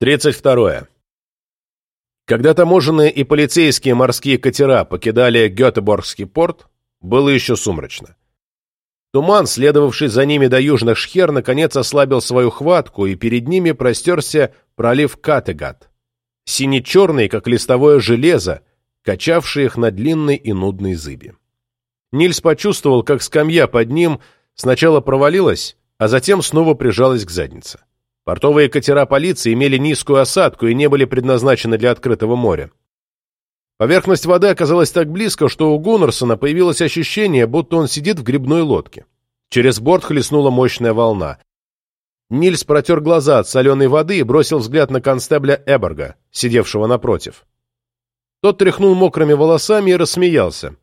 32. Когда таможенные и полицейские морские катера покидали Гетеборгский порт, было еще сумрачно. Туман, следовавший за ними до южных шхер, наконец ослабил свою хватку, и перед ними простерся пролив Категат, сине-черный, как листовое железо, качавший их на длинной и нудной зыби. Нильс почувствовал, как скамья под ним сначала провалилась, а затем снова прижалась к заднице. Портовые катера полиции имели низкую осадку и не были предназначены для открытого моря. Поверхность воды оказалась так близко, что у Гуннерсона появилось ощущение, будто он сидит в грибной лодке. Через борт хлестнула мощная волна. Нильс протер глаза от соленой воды и бросил взгляд на констебля Эберга, сидевшего напротив. Тот тряхнул мокрыми волосами и рассмеялся.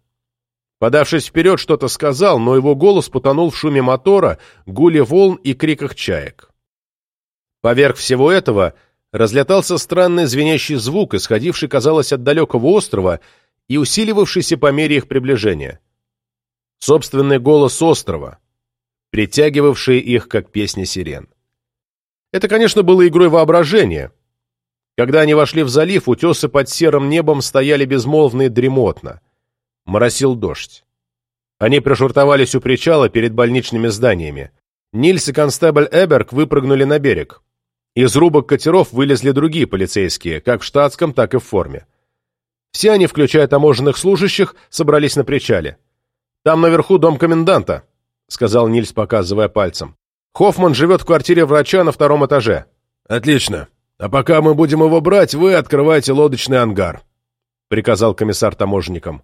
Подавшись вперед, что-то сказал, но его голос потонул в шуме мотора, гуле волн и криках чаек. Поверх всего этого разлетался странный звенящий звук, исходивший, казалось, от далекого острова и усиливавшийся по мере их приближения. Собственный голос острова, притягивавший их, как песни сирен. Это, конечно, было игрой воображения. Когда они вошли в залив, утесы под серым небом стояли безмолвно и дремотно. Моросил дождь. Они пришвартовались у причала перед больничными зданиями. Нильс и констебль Эберг выпрыгнули на берег. Из рубок катеров вылезли другие полицейские, как в штатском, так и в форме. Все они, включая таможенных служащих, собрались на причале. «Там наверху дом коменданта», — сказал Нильс, показывая пальцем. «Хоффман живет в квартире врача на втором этаже». «Отлично. А пока мы будем его брать, вы открывайте лодочный ангар», — приказал комиссар таможенникам.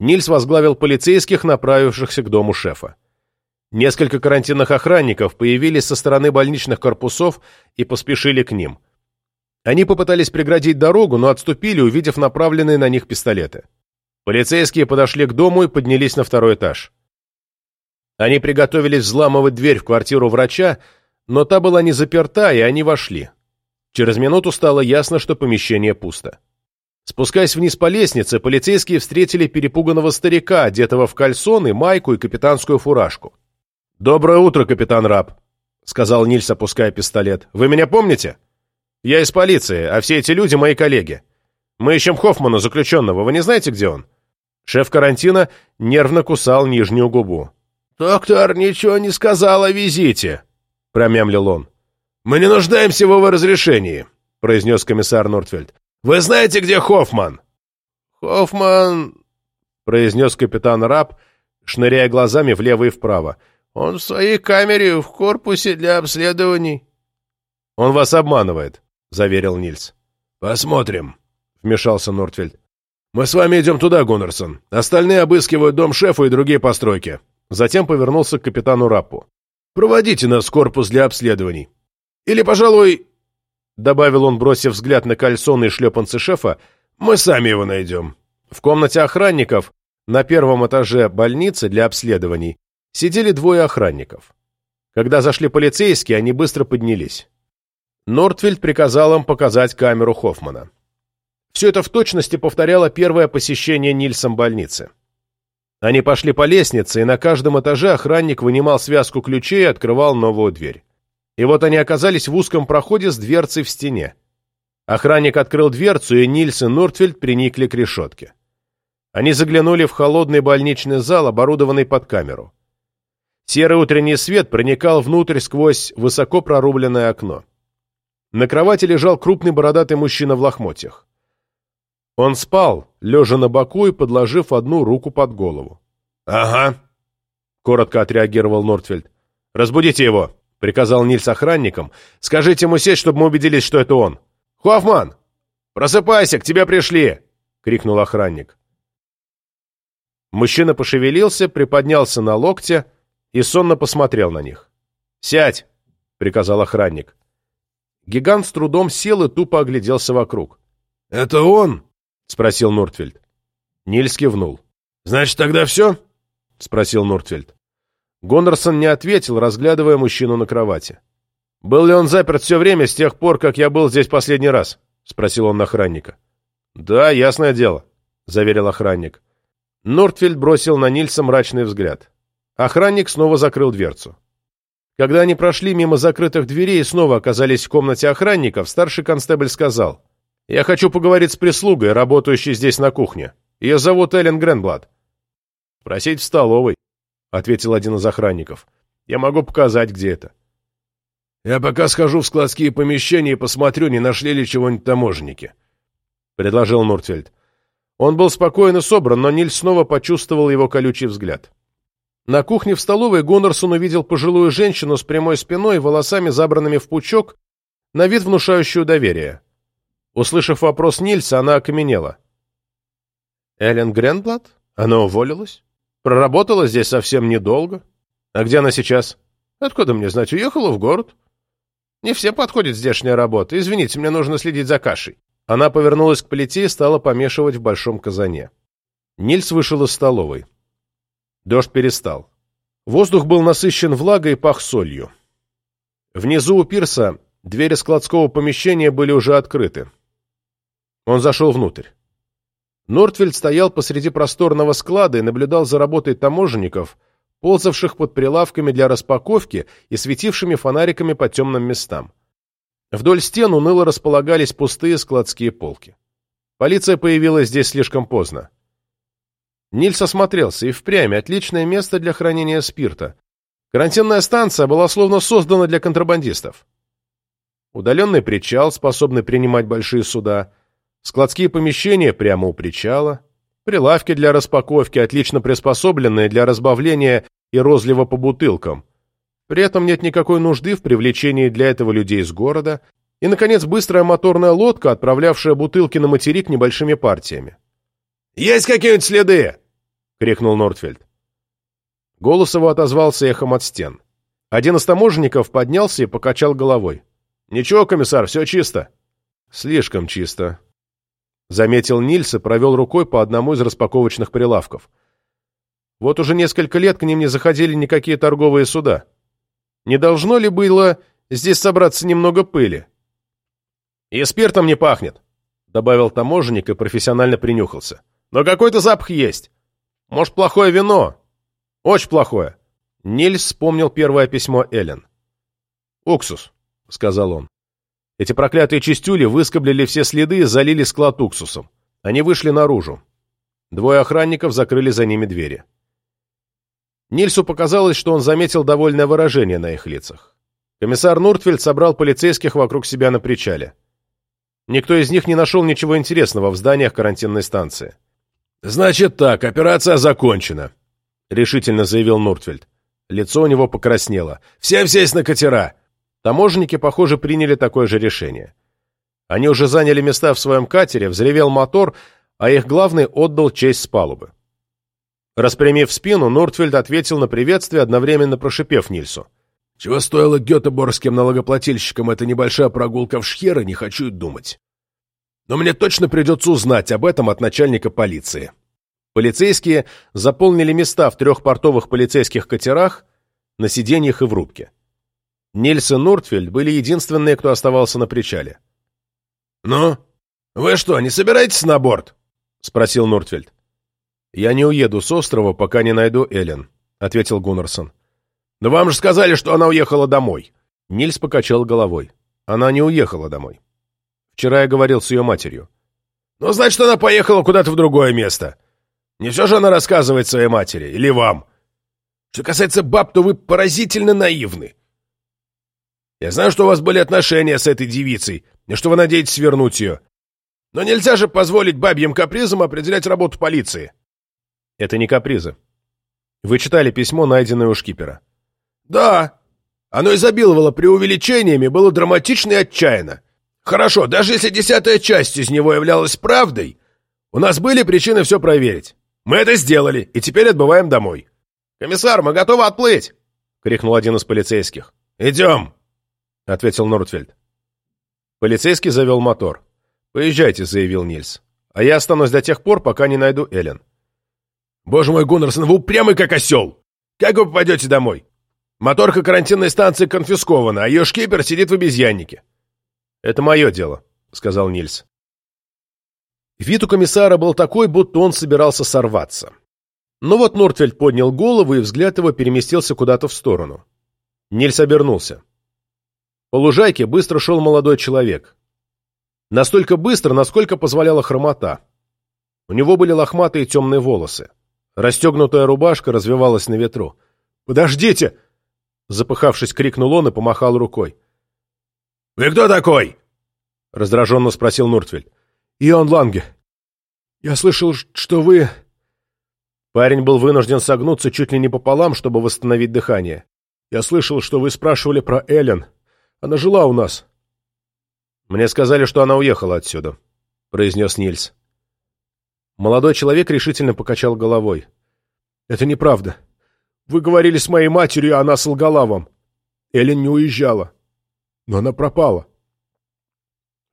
Нильс возглавил полицейских, направившихся к дому шефа. Несколько карантинных охранников появились со стороны больничных корпусов и поспешили к ним. Они попытались преградить дорогу, но отступили, увидев направленные на них пистолеты. Полицейские подошли к дому и поднялись на второй этаж. Они приготовились взламывать дверь в квартиру врача, но та была не заперта, и они вошли. Через минуту стало ясно, что помещение пусто. Спускаясь вниз по лестнице, полицейские встретили перепуганного старика, одетого в кальсоны, майку и капитанскую фуражку. «Доброе утро, капитан Раб», — сказал Нильс, опуская пистолет. «Вы меня помните? Я из полиции, а все эти люди — мои коллеги. Мы ищем Хоффмана, заключенного. Вы не знаете, где он?» Шеф карантина нервно кусал нижнюю губу. «Доктор ничего не сказал о визите», — промямлил он. «Мы не нуждаемся в его разрешении», — произнес комиссар Нортфельд. «Вы знаете, где Хоффман?» «Хоффман», — произнес капитан Раб, шныряя глазами влево и вправо. Он в своей камере в корпусе для обследований. Он вас обманывает, заверил Нильс. Посмотрим, вмешался Нортфельд. Мы с вами идем туда, Гуннерсон. Остальные обыскивают дом шефа и другие постройки. Затем повернулся к капитану Раппу. Проводите нас в корпус для обследований. Или, пожалуй, добавил он, бросив взгляд на кальсоны и шлепанцы шефа, мы сами его найдем. В комнате охранников на первом этаже больницы для обследований сидели двое охранников. Когда зашли полицейские, они быстро поднялись. Нортфельд приказал им показать камеру Хоффмана. Все это в точности повторяло первое посещение Нильсом больницы. Они пошли по лестнице, и на каждом этаже охранник вынимал связку ключей и открывал новую дверь. И вот они оказались в узком проходе с дверцей в стене. Охранник открыл дверцу, и Нильс и Нортфельд приникли к решетке. Они заглянули в холодный больничный зал, оборудованный под камеру. Серый утренний свет проникал внутрь сквозь высоко прорубленное окно. На кровати лежал крупный бородатый мужчина в лохмотьях. Он спал, лежа на боку и подложив одну руку под голову. «Ага», — коротко отреагировал Нортфельд. «Разбудите его», — приказал Нильс охранникам. «Скажите ему сесть, чтобы мы убедились, что это он». «Хоффман! Просыпайся, к тебе пришли!» — крикнул охранник. Мужчина пошевелился, приподнялся на локте и сонно посмотрел на них. «Сядь!» — приказал охранник. Гигант с трудом сел и тупо огляделся вокруг. «Это он?» — спросил Нортфельд. Нильс кивнул. «Значит, тогда все?» — спросил Нортфельд. Гонорсон не ответил, разглядывая мужчину на кровати. «Был ли он заперт все время с тех пор, как я был здесь последний раз?» — спросил он охранника. «Да, ясное дело», — заверил охранник. Нортфельд бросил на Нильса мрачный взгляд. Охранник снова закрыл дверцу. Когда они прошли мимо закрытых дверей и снова оказались в комнате охранников, старший констебль сказал, «Я хочу поговорить с прислугой, работающей здесь на кухне. Ее зовут Эллен Гренблад». «Просить в столовой», — ответил один из охранников. «Я могу показать, где это». «Я пока схожу в складские помещения и посмотрю, не нашли ли чего-нибудь таможенники», — предложил Нуртфельд. Он был спокоен и собран, но Нильс снова почувствовал его колючий взгляд. На кухне в столовой Гонорсон увидел пожилую женщину с прямой спиной и волосами, забранными в пучок, на вид внушающую доверие. Услышав вопрос Нильса, она окаменела. «Эллен Гренблад? Она уволилась? Проработала здесь совсем недолго. А где она сейчас? Откуда мне знать? Уехала в город. Не все подходит здешняя работа. Извините, мне нужно следить за кашей». Она повернулась к плите и стала помешивать в большом казане. Нильс вышел из столовой. Дождь перестал. Воздух был насыщен влагой и пах солью. Внизу у пирса двери складского помещения были уже открыты. Он зашел внутрь. Нортфельд стоял посреди просторного склада и наблюдал за работой таможенников, ползавших под прилавками для распаковки и светившими фонариками по темным местам. Вдоль стен уныло располагались пустые складские полки. Полиция появилась здесь слишком поздно. Нильс осмотрелся, и впрямь отличное место для хранения спирта. Карантинная станция была словно создана для контрабандистов. Удаленный причал, способный принимать большие суда, складские помещения прямо у причала, прилавки для распаковки, отлично приспособленные для разбавления и розлива по бутылкам. При этом нет никакой нужды в привлечении для этого людей из города, и, наконец, быстрая моторная лодка, отправлявшая бутылки на материк небольшими партиями. «Есть какие-нибудь следы?» Крикнул Нортфельд. Голос его отозвался эхом от стен. Один из таможенников поднялся и покачал головой. «Ничего, комиссар, все чисто». «Слишком чисто», — заметил Нильс и провел рукой по одному из распаковочных прилавков. «Вот уже несколько лет к ним не заходили никакие торговые суда. Не должно ли было здесь собраться немного пыли?» «И спиртом не пахнет», — добавил таможенник и профессионально принюхался. «Но какой-то запах есть. Может, плохое вино? Очень плохое. Нильс вспомнил первое письмо Эллен. «Уксус», — сказал он. Эти проклятые чистюли выскоблили все следы и залили склад уксусом. Они вышли наружу. Двое охранников закрыли за ними двери. Нильсу показалось, что он заметил довольное выражение на их лицах. Комиссар Нуртфельд собрал полицейских вокруг себя на причале. Никто из них не нашел ничего интересного в зданиях карантинной станции. «Значит так, операция закончена», — решительно заявил Нуртфельд. Лицо у него покраснело. «Всем сесть на катера!» Таможенники, похоже, приняли такое же решение. Они уже заняли места в своем катере, взревел мотор, а их главный отдал честь с палубы. Распрямив спину, Нуртфельд ответил на приветствие, одновременно прошипев Нильсу. «Чего стоило гетеборгским налогоплательщикам эта небольшая прогулка в Шхеры, не хочу думать. Но мне точно придется узнать об этом от начальника полиции. Полицейские заполнили места в трех портовых полицейских катерах, на сиденьях и в рубке. Нильс и Нортфельд были единственные, кто оставался на причале. «Ну, вы что, не собираетесь на борт?» — спросил Нортфельд. «Я не уеду с острова, пока не найду Эллен», — ответил Гуннерсон. «Но вам же сказали, что она уехала домой». Нильс покачал головой. «Она не уехала домой. Вчера я говорил с ее матерью. «Ну, значит, она поехала куда-то в другое место. Не все же она рассказывает своей матери. Или вам. Что касается баб, то вы поразительно наивны. Я знаю, что у вас были отношения с этой девицей, и что вы надеетесь вернуть ее. Но нельзя же позволить бабьим капризам определять работу полиции». «Это не капризы. Вы читали письмо, найденное у шкипера?» «Да. Оно изобиловало преувеличениями, было драматично и отчаянно. Хорошо, даже если десятая часть из него являлась правдой, у нас были причины все проверить. Мы это сделали, и теперь отбываем домой. «Комиссар, мы готовы отплыть!» — крикнул один из полицейских. «Идем!» — ответил Нортфельд. Полицейский завел мотор. «Поезжайте», — заявил Нильс. «А я останусь до тех пор, пока не найду Эллен». «Боже мой, Гуннерсон, вы упрямый как осел! Как вы попадете домой? Моторка карантинной станции конфискована, а ее шкипер сидит в обезьяннике. «Это мое дело», — сказал Нильс. Вид у комиссара был такой, будто он собирался сорваться. Но вот Нортфельд поднял голову, и взгляд его переместился куда-то в сторону. Нильс обернулся. По лужайке быстро шел молодой человек. Настолько быстро, насколько позволяла хромота. У него были лохматые темные волосы. Расстегнутая рубашка развивалась на ветру. «Подождите!» Запыхавшись, крикнул он и помахал рукой. «Вы кто такой?» Раздраженно спросил Нуртвель. «Иоанн Ланге. Я слышал, что вы...» Парень был вынужден согнуться чуть ли не пополам, чтобы восстановить дыхание. «Я слышал, что вы спрашивали про Эллен. Она жила у нас». «Мне сказали, что она уехала отсюда», — произнес Нильс. Молодой человек решительно покачал головой. «Это неправда. Вы говорили с моей матерью, а она солгала вам. Эллен не уезжала. Но она пропала».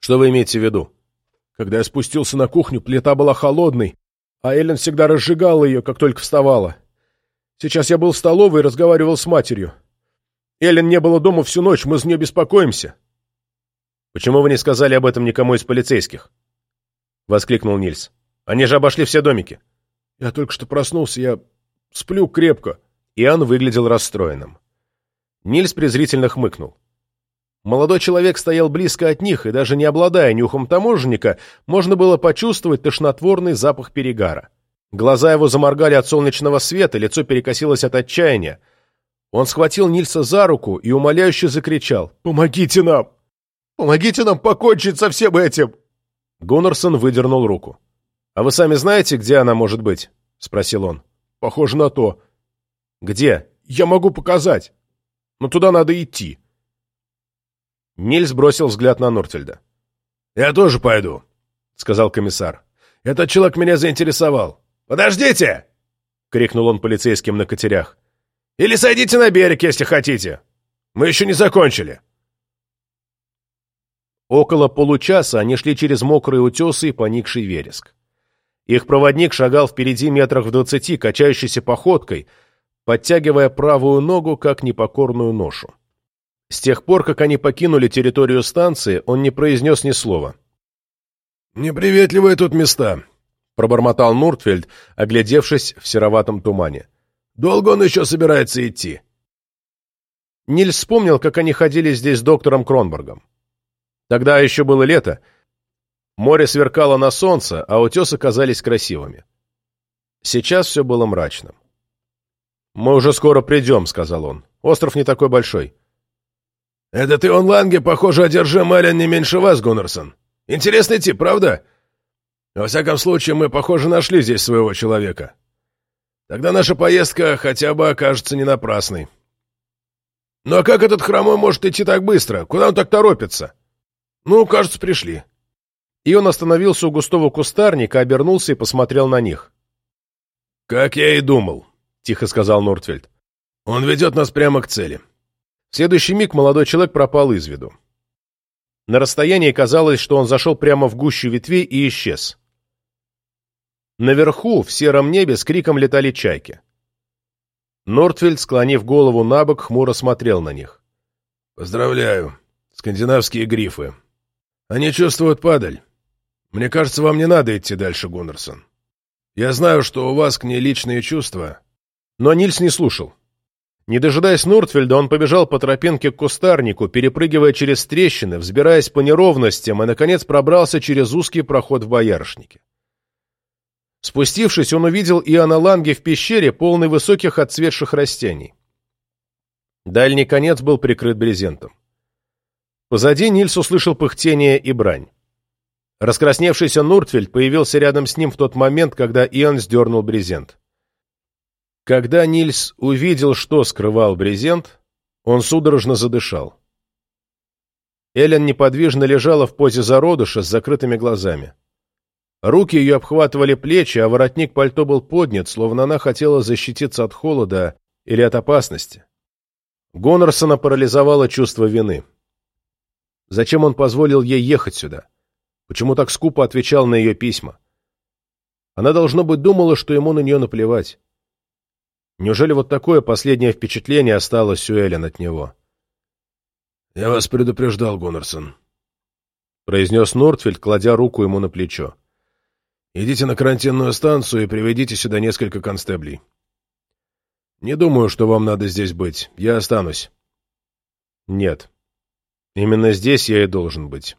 «Что вы имеете в виду?» «Когда я спустился на кухню, плита была холодной, а Эллен всегда разжигала ее, как только вставала. Сейчас я был в столовой и разговаривал с матерью. Эллен не было дома всю ночь, мы за нее беспокоимся». «Почему вы не сказали об этом никому из полицейских?» — воскликнул Нильс. «Они же обошли все домики». «Я только что проснулся, я сплю крепко». Иоанн выглядел расстроенным. Нильс презрительно хмыкнул. Молодой человек стоял близко от них, и даже не обладая нюхом таможенника, можно было почувствовать тошнотворный запах перегара. Глаза его заморгали от солнечного света, лицо перекосилось от отчаяния. Он схватил Нильса за руку и умоляюще закричал «Помогите нам! Помогите нам покончить со всем этим!» Гуннерсон выдернул руку. «А вы сами знаете, где она может быть?» — спросил он. «Похоже на то». «Где?» «Я могу показать. Но туда надо идти». Нильс бросил взгляд на Нортельда. «Я тоже пойду», — сказал комиссар. «Этот человек меня заинтересовал. Подождите!» — крикнул он полицейским на катерях. «Или сойдите на берег, если хотите. Мы еще не закончили». Около получаса они шли через мокрые утесы и поникший вереск. Их проводник шагал впереди метрах в двадцати, качающейся походкой, подтягивая правую ногу, как непокорную ношу. С тех пор, как они покинули территорию станции, он не произнес ни слова. «Неприветливые тут места», — пробормотал Нуртфельд, оглядевшись в сероватом тумане. «Долго он еще собирается идти?» Нильс вспомнил, как они ходили здесь с доктором Кронбергом. Тогда еще было лето. Море сверкало на солнце, а утесы казались красивыми. Сейчас все было мрачным. «Мы уже скоро придем», — сказал он. «Остров не такой большой». «Этот Ион Ланге, похоже, одержим Эллен не меньше вас, Гуннерсон. Интересный тип, правда? Во всяком случае, мы, похоже, нашли здесь своего человека. Тогда наша поездка хотя бы окажется не напрасной. Ну а как этот хромой может идти так быстро? Куда он так торопится? Ну, кажется, пришли». И он остановился у густого кустарника, обернулся и посмотрел на них. «Как я и думал», — тихо сказал Нортфельд. «Он ведет нас прямо к цели». В следующий миг молодой человек пропал из виду. На расстоянии казалось, что он зашел прямо в гущу ветвей и исчез. Наверху, в сером небе, с криком летали чайки. Нортфельд, склонив голову на бок, хмуро смотрел на них. «Поздравляю. Скандинавские грифы. Они чувствуют падаль. Мне кажется, вам не надо идти дальше, Гуннерсон. Я знаю, что у вас к ней личные чувства». Но Нильс не слушал. Не дожидаясь Нуртфельда, он побежал по тропинке к кустарнику, перепрыгивая через трещины, взбираясь по неровностям и, наконец, пробрался через узкий проход в боярышнике. Спустившись, он увидел Иоанна Ланге в пещере, полной высоких отцветших растений. Дальний конец был прикрыт брезентом. Позади Нильс услышал пыхтение и брань. Раскрасневшийся Нуртфельд появился рядом с ним в тот момент, когда Иоанн сдернул брезент. Когда Нильс увидел, что скрывал брезент, он судорожно задышал. Эллен неподвижно лежала в позе зародыша с закрытыми глазами. Руки ее обхватывали плечи, а воротник пальто был поднят, словно она хотела защититься от холода или от опасности. Гонорсона парализовало чувство вины. Зачем он позволил ей ехать сюда? Почему так скупо отвечал на ее письма? Она, должно быть, думала, что ему на нее наплевать. Неужели вот такое последнее впечатление осталось у Эллен от него? «Я вас предупреждал, Гуннерсон», — произнес Нортфельд, кладя руку ему на плечо. «Идите на карантинную станцию и приведите сюда несколько констеблей. Не думаю, что вам надо здесь быть. Я останусь. Нет. Именно здесь я и должен быть,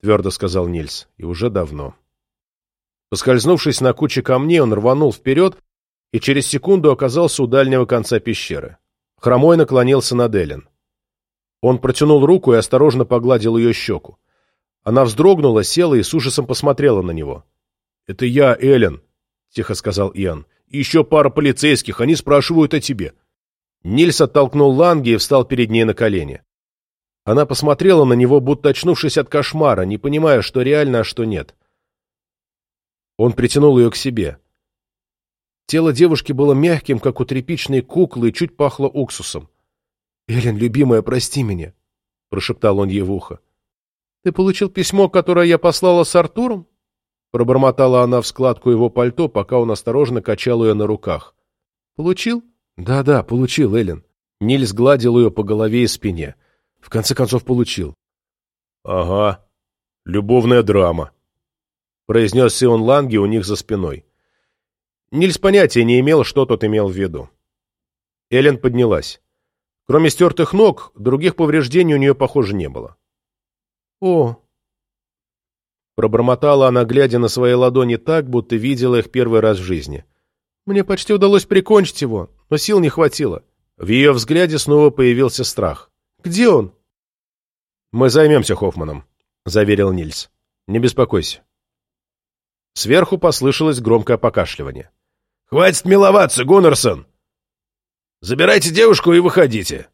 твердо сказал Нильс, и уже давно. Поскользнувшись на куче камней, он рванул вперед и через секунду оказался у дальнего конца пещеры. Хромой наклонился над Эллен. Он протянул руку и осторожно погладил ее щеку. Она вздрогнула, села и с ужасом посмотрела на него. «Это я, Эллен», — тихо сказал Иоанн. «И еще пара полицейских, они спрашивают о тебе». Нильс оттолкнул Ланги и встал перед ней на колени. Она посмотрела на него, будто очнувшись от кошмара, не понимая, что реально, а что нет. Он притянул ее к себе. Тело девушки было мягким, как у тряпичной куклы, и чуть пахло уксусом. «Эллен, любимая, прости меня», — прошептал он ей в ухо. «Ты получил письмо, которое я послала с Артуром?» Пробормотала она в складку его пальто, пока он осторожно качал ее на руках. «Получил?» «Да-да, получил, Эллен». Нильс гладил ее по голове и спине. В конце концов, получил. «Ага, любовная драма», — произнес Сион Ланги у них за спиной. Нильс понятия не имел, что тот имел в виду. Эллен поднялась. Кроме стертых ног, других повреждений у нее, похоже, не было. «О!» Пробормотала она, глядя на свои ладони так, будто видела их первый раз в жизни. «Мне почти удалось прикончить его, но сил не хватило». В ее взгляде снова появился страх. «Где он?» «Мы займемся Хоффманом», — заверил Нильс. «Не беспокойся». Сверху послышалось громкое покашливание. «Хватит миловаться, Гуннерсон! Забирайте девушку и выходите!»